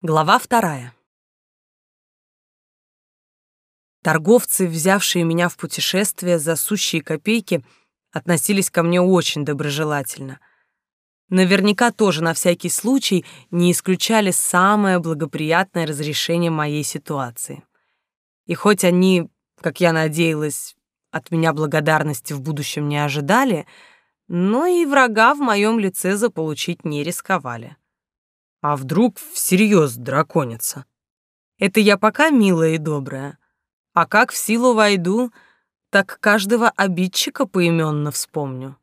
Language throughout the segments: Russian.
Глава вторая. Торговцы, взявшие меня в путешествие за сущие копейки, относились ко мне очень доброжелательно. Наверняка тоже на всякий случай не исключали самое благоприятное разрешение моей ситуации. И хоть они, как я надеялась, от меня благодарности в будущем не ожидали, но и врага в моем лице заполучить не рисковали. А вдруг всерьез драконица? Это я пока милая и добрая. А как в силу войду, так каждого обидчика поименно вспомню.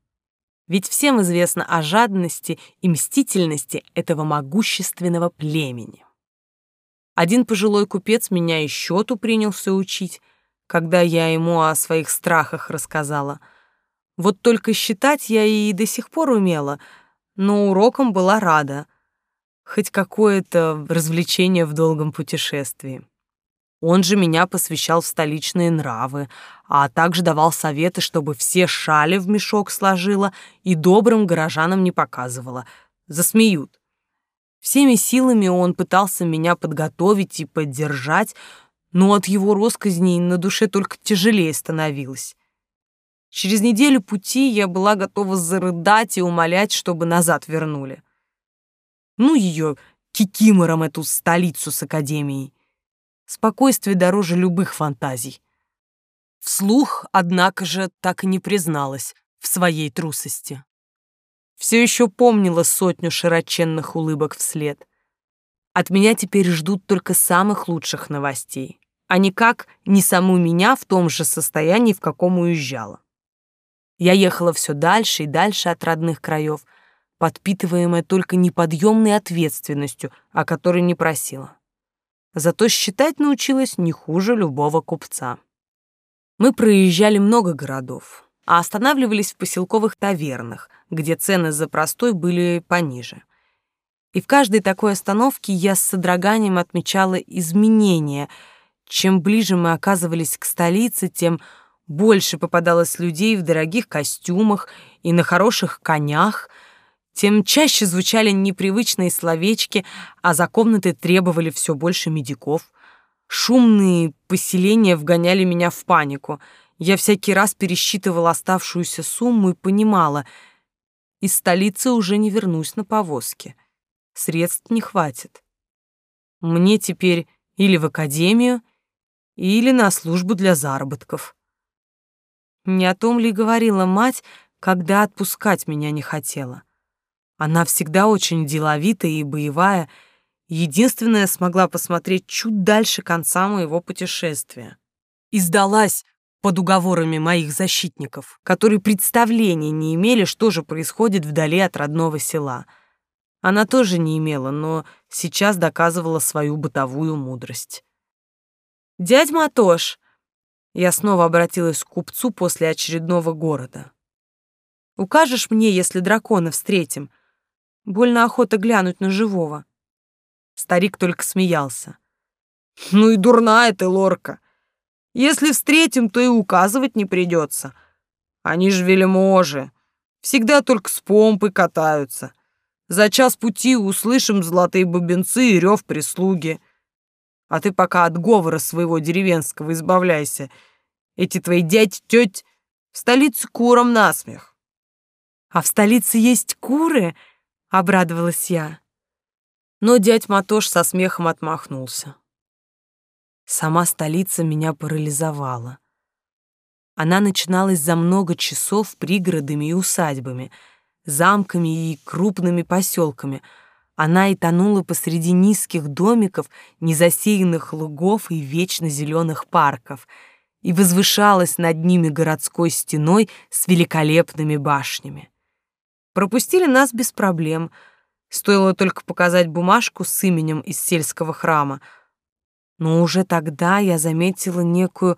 Ведь всем известно о жадности и мстительности этого могущественного племени. Один пожилой купец меня и счету принялся учить, когда я ему о своих страхах рассказала. Вот только считать я и до сих пор умела, но уроком была рада — хоть какое-то развлечение в долгом путешествии. Он же меня посвящал в столичные нравы, а также давал советы, чтобы все шали в мешок сложила и добрым горожанам не показывала. Засмеют. Всеми силами он пытался меня подготовить и поддержать, но от его росказней на душе только тяжелее становилось. Через неделю пути я была готова зарыдать и умолять, чтобы назад вернули. Ну ее, кикимором эту столицу с академией. Спокойствие дороже любых фантазий. Вслух, однако же, так и не призналась в своей трусости. Все еще помнила сотню широченных улыбок вслед. От меня теперь ждут только самых лучших новостей, а никак не саму меня в том же состоянии, в каком уезжала. Я ехала все дальше и дальше от родных краев, подпитываемая только неподъемной ответственностью, о которой не просила. Зато считать научилась не хуже любого купца. Мы проезжали много городов, а останавливались в поселковых тавернах, где цены за простой были пониже. И в каждой такой остановке я с содроганием отмечала изменения. Чем ближе мы оказывались к столице, тем больше попадалось людей в дорогих костюмах и на хороших конях — тем чаще звучали непривычные словечки, а за комнаты требовали все больше медиков. Шумные поселения вгоняли меня в панику. Я всякий раз пересчитывала оставшуюся сумму и понимала, из столицы уже не вернусь на повозке. Средств не хватит. Мне теперь или в академию, или на службу для заработков. Не о том ли говорила мать, когда отпускать меня не хотела. Она всегда очень деловитая и боевая, единственная смогла посмотреть чуть дальше конца моего путешествия. И сдалась под уговорами моих защитников, которые представления не имели, что же происходит вдали от родного села. Она тоже не имела, но сейчас доказывала свою бытовую мудрость. «Дядь Матош!» Я снова обратилась к купцу после очередного города. «Укажешь мне, если дракона встретим?» Больно охота глянуть на живого. Старик только смеялся. Ну и дурная ты, лорка. Если встретим, то и указывать не придется. Они ж вельможи. Всегда только с помпой катаются. За час пути услышим золотые бубенцы и рев прислуги. А ты пока от говора своего деревенского избавляйся. Эти твои дядь, теть в столице куром насмех. А в столице есть куры? — обрадовалась я. Но дядь Матош со смехом отмахнулся. Сама столица меня парализовала. Она начиналась за много часов пригородами и усадьбами, замками и крупными поселками. Она и тонула посреди низких домиков, незасеянных лугов и вечно зеленых парков, и возвышалась над ними городской стеной с великолепными башнями. Пропустили нас без проблем. Стоило только показать бумажку с именем из сельского храма. Но уже тогда я заметила некую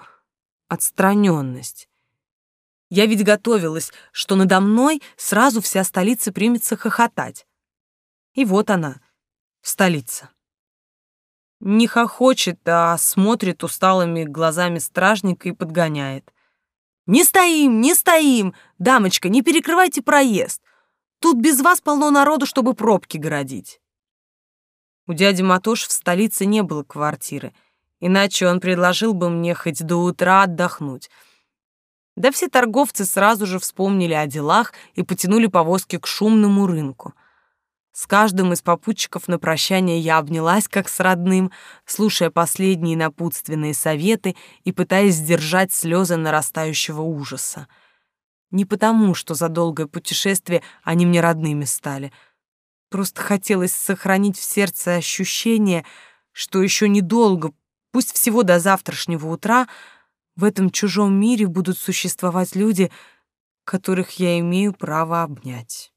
отстраненность. Я ведь готовилась, что надо мной сразу вся столица примется хохотать. И вот она, столица. Не хохочет, а смотрит усталыми глазами стражника и подгоняет. «Не стоим, не стоим! Дамочка, не перекрывайте проезд! Тут без вас полно народу, чтобы пробки городить. У дяди Матош в столице не было квартиры, иначе он предложил бы мне хоть до утра отдохнуть. Да все торговцы сразу же вспомнили о делах и потянули повозки к шумному рынку. С каждым из попутчиков на прощание я обнялась как с родным, слушая последние напутственные советы и пытаясь сдержать слезы нарастающего ужаса. Не потому, что за долгое путешествие они мне родными стали — Просто хотелось сохранить в сердце ощущение, что еще недолго, пусть всего до завтрашнего утра, в этом чужом мире будут существовать люди, которых я имею право обнять.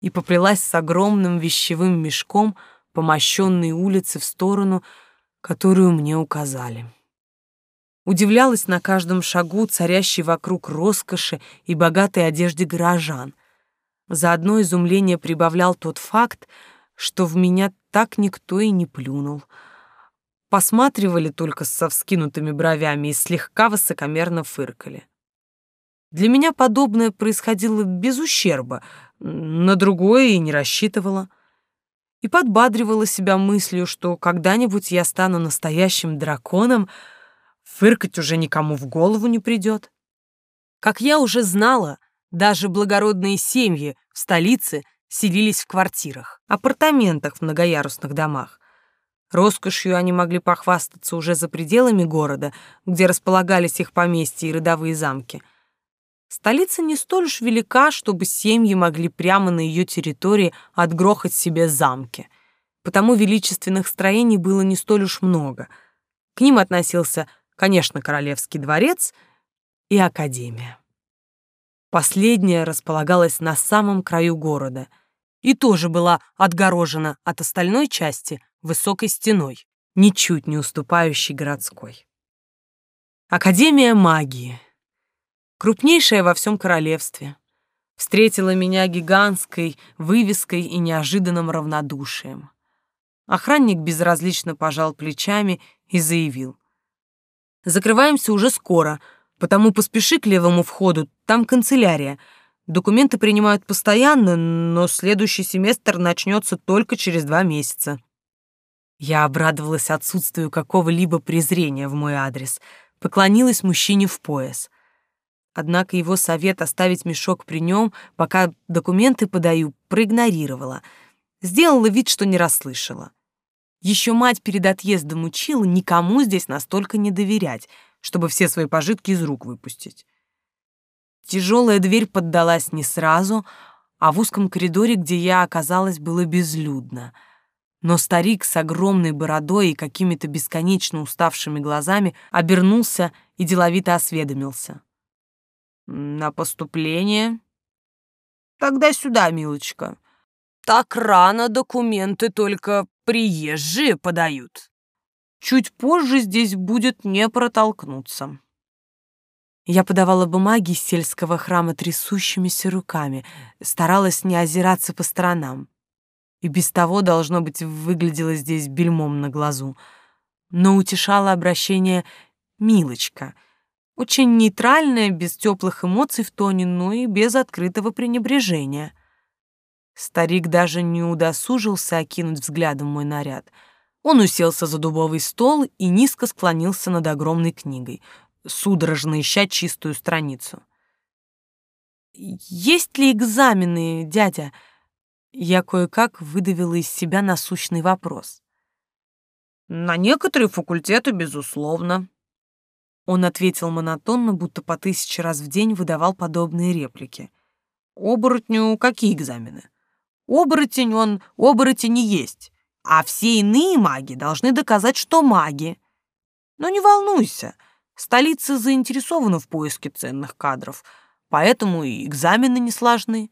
И поплелась с огромным вещевым мешком по мощенной улице в сторону, которую мне указали. Удивлялась на каждом шагу царящей вокруг роскоши и богатой одежде горожан — Заодно изумление прибавлял тот факт, что в меня так никто и не плюнул. Посматривали только со вскинутыми бровями и слегка высокомерно фыркали. Для меня подобное происходило без ущерба, на другое и не рассчитывала. И подбадривала себя мыслью, что когда-нибудь я стану настоящим драконом, фыркать уже никому в голову не придет. Как я уже знала, даже благородные семьи в столице селились в квартирах, апартаментах в многоярусных домах. Роскошью они могли похвастаться уже за пределами города, где располагались их поместья и родовые замки. Столица не столь уж велика, чтобы семьи могли прямо на ее территории отгрохать себе замки. Потому величественных строений было не столь уж много. К ним относился, конечно, Королевский дворец и Академия. Последняя располагалась на самом краю города и тоже была отгорожена от остальной части высокой стеной, ничуть не уступающей городской. Академия магии, крупнейшая во всем королевстве, встретила меня гигантской вывеской и неожиданным равнодушием. Охранник безразлично пожал плечами и заявил. «Закрываемся уже скоро, Потому поспеши к левому входу, там канцелярия. Документы принимают постоянно, но следующий семестр начнется только через два месяца». Я обрадовалась отсутствию какого-либо презрения в мой адрес, поклонилась мужчине в пояс. Однако его совет оставить мешок при нем, пока документы подаю, проигнорировала. Сделала вид, что не расслышала. Еще мать перед отъездом учила никому здесь настолько не доверять — чтобы все свои пожитки из рук выпустить. Тяжелая дверь поддалась не сразу, а в узком коридоре, где я оказалась, было безлюдно. Но старик с огромной бородой и какими-то бесконечно уставшими глазами обернулся и деловито осведомился. «На поступление?» «Тогда сюда, милочка. Так рано документы только приезжие подают». Чуть позже здесь будет не протолкнуться. Я подавала бумаги из сельского храма трясущимися руками, старалась не озираться по сторонам. И без того, должно быть, выглядело здесь бельмом на глазу. Но утешало обращение «милочка», очень нейтральное, без теплых эмоций в тоне, но и без открытого пренебрежения. Старик даже не удосужился окинуть взглядом мой наряд — он уселся за дубовый стол и низко склонился над огромной книгой, судорожно ища чистую страницу. «Есть ли экзамены, дядя?» Я кое-как выдавила из себя насущный вопрос. «На некоторые факультеты, безусловно». Он ответил монотонно, будто по тысяче раз в день выдавал подобные реплики. «Оборотню какие экзамены? Оборотень он, оборотень не есть а все иные маги должны доказать, что маги. Но не волнуйся, столица заинтересована в поиске ценных кадров, поэтому и экзамены не сложны.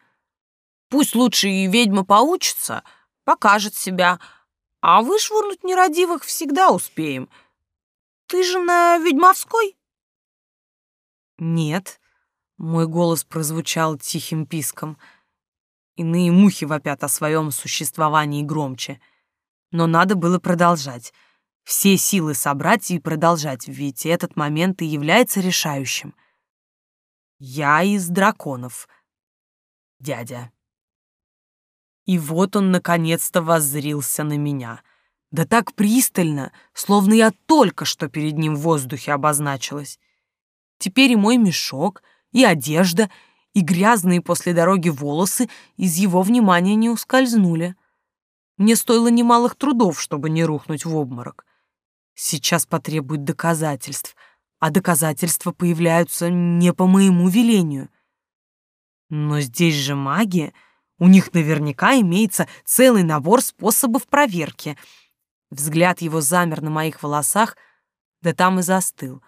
Пусть лучше и ведьма поучится, покажет себя, а вышвырнуть нерадивых всегда успеем. Ты же на ведьмовской? Нет, мой голос прозвучал тихим писком. Иные мухи вопят о своем существовании громче — но надо было продолжать. Все силы собрать и продолжать, ведь этот момент и является решающим. Я из драконов, дядя. И вот он наконец-то воззрился на меня. Да так пристально, словно я только что перед ним в воздухе обозначилась. Теперь и мой мешок, и одежда, и грязные после дороги волосы из его внимания не ускользнули. Мне стоило немалых трудов, чтобы не рухнуть в обморок. Сейчас потребует доказательств, а доказательства появляются не по моему велению. Но здесь же магия, у них наверняка имеется целый набор способов проверки. Взгляд его замер на моих волосах, да там и застыл.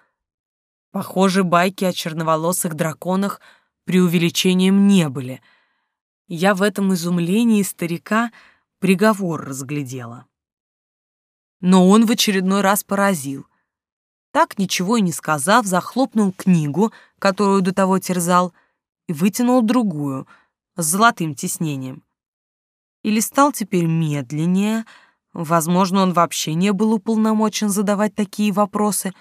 Похоже, байки о черноволосых драконах преувеличением не были. Я в этом изумлении старика приговор разглядела. Но он в очередной раз поразил. Так, ничего и не сказав, захлопнул книгу, которую до того терзал, и вытянул другую, с золотым тиснением. И листал теперь медленнее, возможно, он вообще не был уполномочен задавать такие вопросы,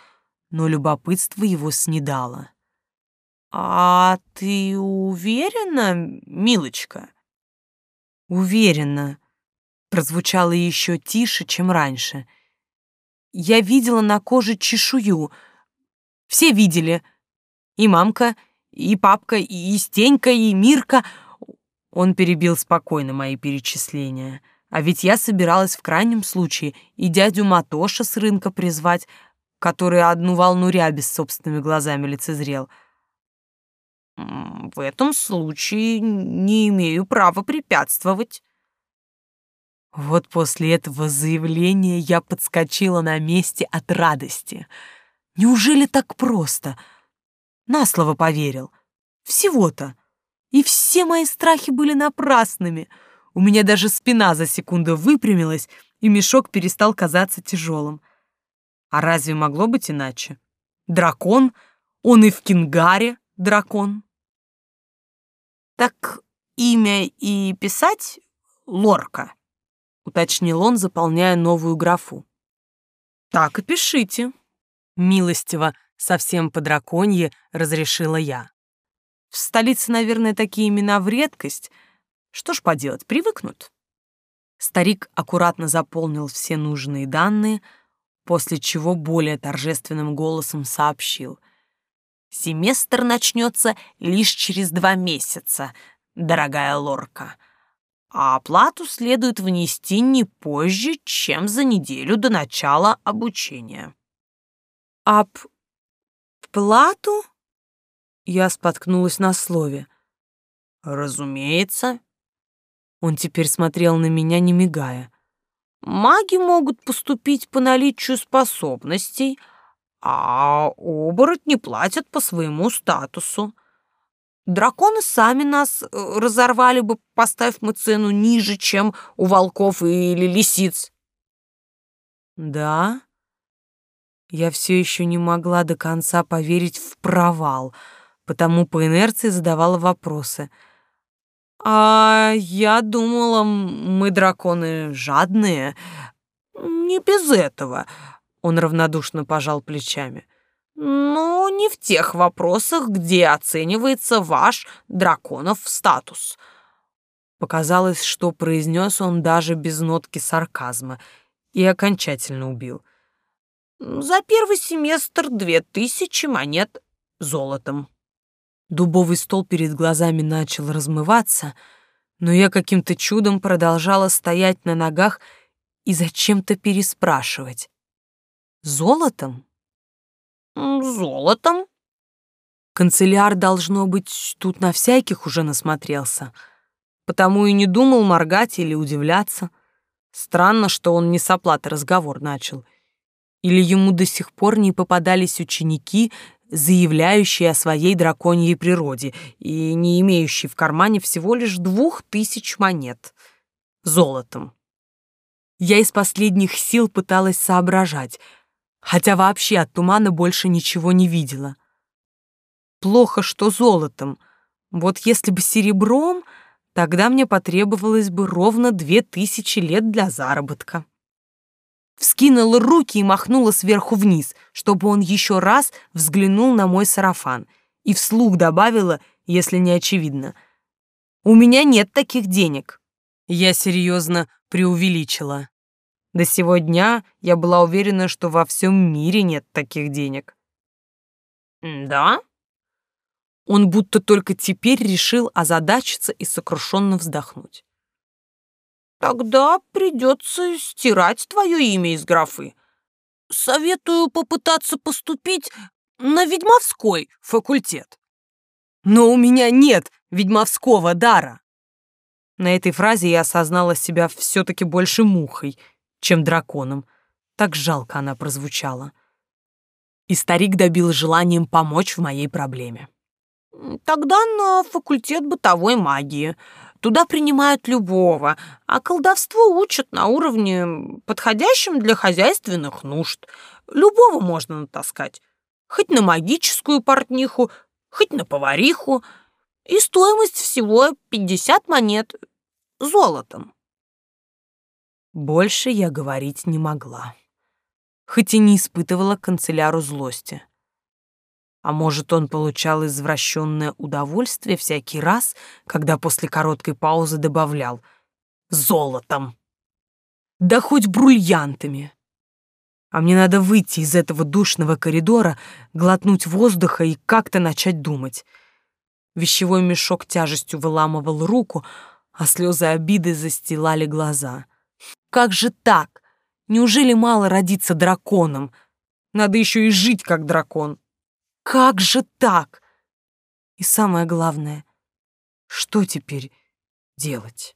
но любопытство его снедало. «А ты уверена, милочка?» «Уверена», прозвучало еще тише, чем раньше. Я видела на коже чешую. Все видели. И мамка, и папка, и Стенька, и Мирка. Он перебил спокойно мои перечисления. А ведь я собиралась в крайнем случае и дядю Матоша с рынка призвать, который одну волну ряби с собственными глазами лицезрел. «В этом случае не имею права препятствовать», вот после этого заявления я подскочила на месте от радости. Неужели так просто? На слово поверил. Всего-то. И все мои страхи были напрасными. У меня даже спина за секунду выпрямилась, и мешок перестал казаться тяжелым. А разве могло быть иначе? Дракон, он и в Кингаре дракон. Так имя и писать — Лорка уточнил он, заполняя новую графу. Так и пишите. Милостиво, совсем по драконье, разрешила я. В столице, наверное, такие имена в редкость. Что ж поделать, привыкнут. Старик аккуратно заполнил все нужные данные, после чего более торжественным голосом сообщил. «Семестр начнется лишь через два месяца, дорогая Лорка а оплату следует внести не позже, чем за неделю до начала обучения. «Об плату?» Я споткнулась на слове. «Разумеется». Он теперь смотрел на меня, не мигая. «Маги могут поступить по наличию способностей, а оборотни платят по своему статусу. Драконы сами нас э, разорвали бы, поставив мы цену ниже, чем у волков или лисиц. Да? Я все еще не могла до конца поверить в провал, потому по инерции задавала вопросы. А я думала, мы драконы жадные. Не без этого. Он равнодушно пожал плечами. Но не в тех вопросах, где оценивается ваш драконов статус. Показалось, что произнес он даже без нотки сарказма и окончательно убил. За первый семестр две тысячи монет золотом. Дубовый стол перед глазами начал размываться, но я каким-то чудом продолжала стоять на ногах и зачем-то переспрашивать. Золотом? Золотом? Канцеляр, должно быть, тут на всяких уже насмотрелся. Потому и не думал моргать или удивляться. Странно, что он не с оплаты разговор начал. Или ему до сих пор не попадались ученики, заявляющие о своей драконьей природе и не имеющие в кармане всего лишь двух тысяч монет. Золотом. Я из последних сил пыталась соображать — хотя вообще от тумана больше ничего не видела. Плохо, что золотом. Вот если бы серебром, тогда мне потребовалось бы ровно две тысячи лет для заработка. Вскинула руки и махнула сверху вниз, чтобы он еще раз взглянул на мой сарафан, и вслух добавила, если не очевидно, «У меня нет таких денег». Я серьезно преувеличила. До сего дня я была уверена, что во всем мире нет таких денег. «Да?» Он будто только теперь решил озадачиться и сокрушенно вздохнуть. «Тогда придется стирать твое имя из графы. Советую попытаться поступить на ведьмовской факультет». «Но у меня нет ведьмовского дара!» На этой фразе я осознала себя все-таки больше мухой, чем драконом. Так жалко она прозвучала. И старик добил желанием помочь в моей проблеме. Тогда на факультет бытовой магии. Туда принимают любого, а колдовство учат на уровне, подходящем для хозяйственных нужд. Любого можно натаскать. Хоть на магическую портниху, хоть на повариху. И стоимость всего 50 монет золотом. Больше я говорить не могла, хоть и не испытывала канцеляру злости. А может, он получал извращенное удовольствие всякий раз, когда после короткой паузы добавлял «золотом». Да хоть бриллиантами. А мне надо выйти из этого душного коридора, глотнуть воздуха и как-то начать думать. Вещевой мешок тяжестью выламывал руку, а слезы обиды застилали глаза. Как же так? Неужели мало родиться драконом? Надо еще и жить как дракон. Как же так? И самое главное, что теперь делать?